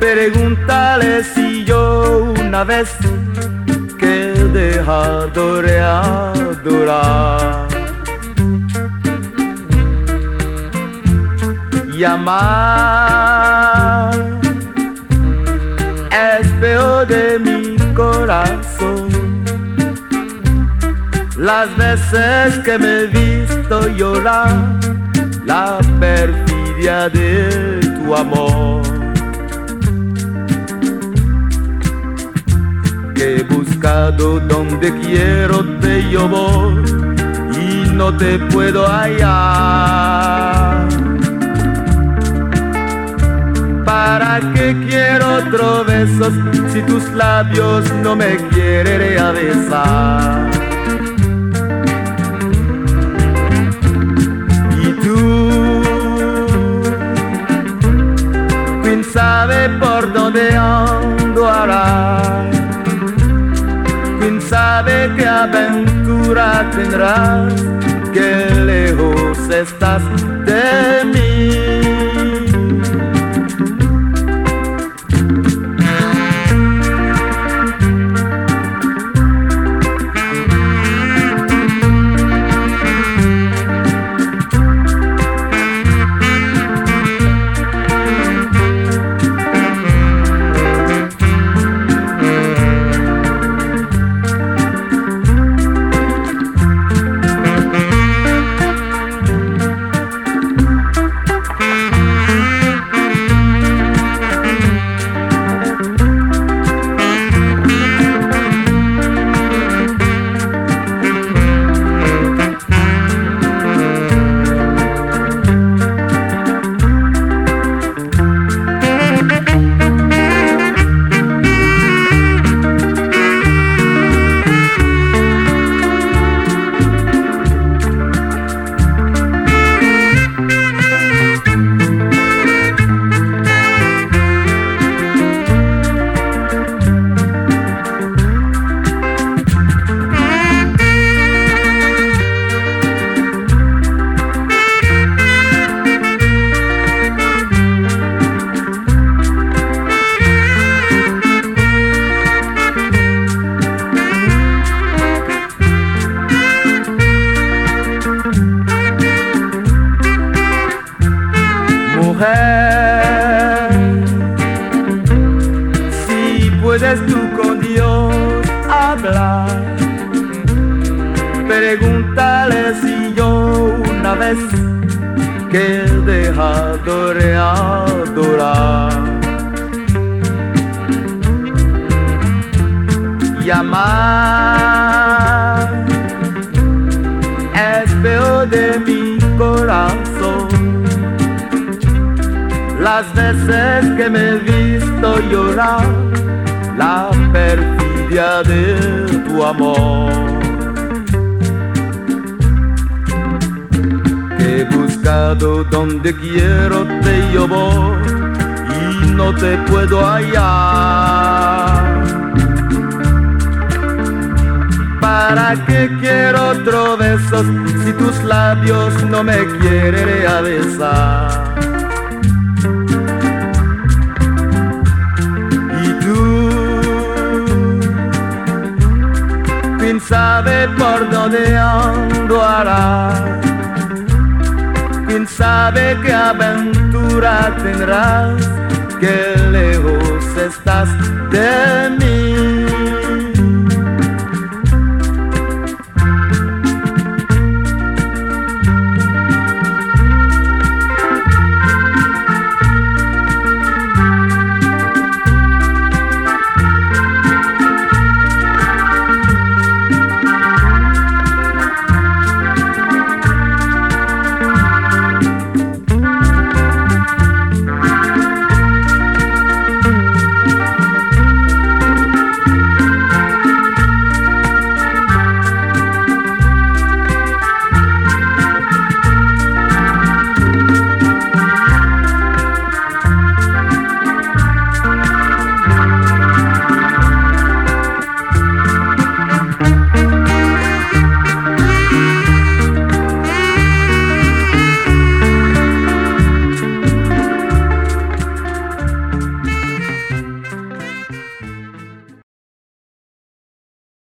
Pregúntale si yo una vez que he dejado de adorar y amar es peor de mi corazón. Las veces que me he visto llorar, la de tu amor. Que he buscado donde quiero te llevo y no te puedo hallar. ¿Para qué quiero otro beso si tus labios no me quieren besar? Aventura tendrás, qué lejos estás de mí. Vez que he dejado de adorar. Y amar es peor de mi corazón las veces que me he visto llorar, la perfidia de tu amor. Donde quiero te llevo y no te puedo hallar. ¿Para qué quiero otro beso si tus labios no me quieren besar? quién sabe por dónde. Quién sabe qué aventura tendrás, qué lejos estás de mí.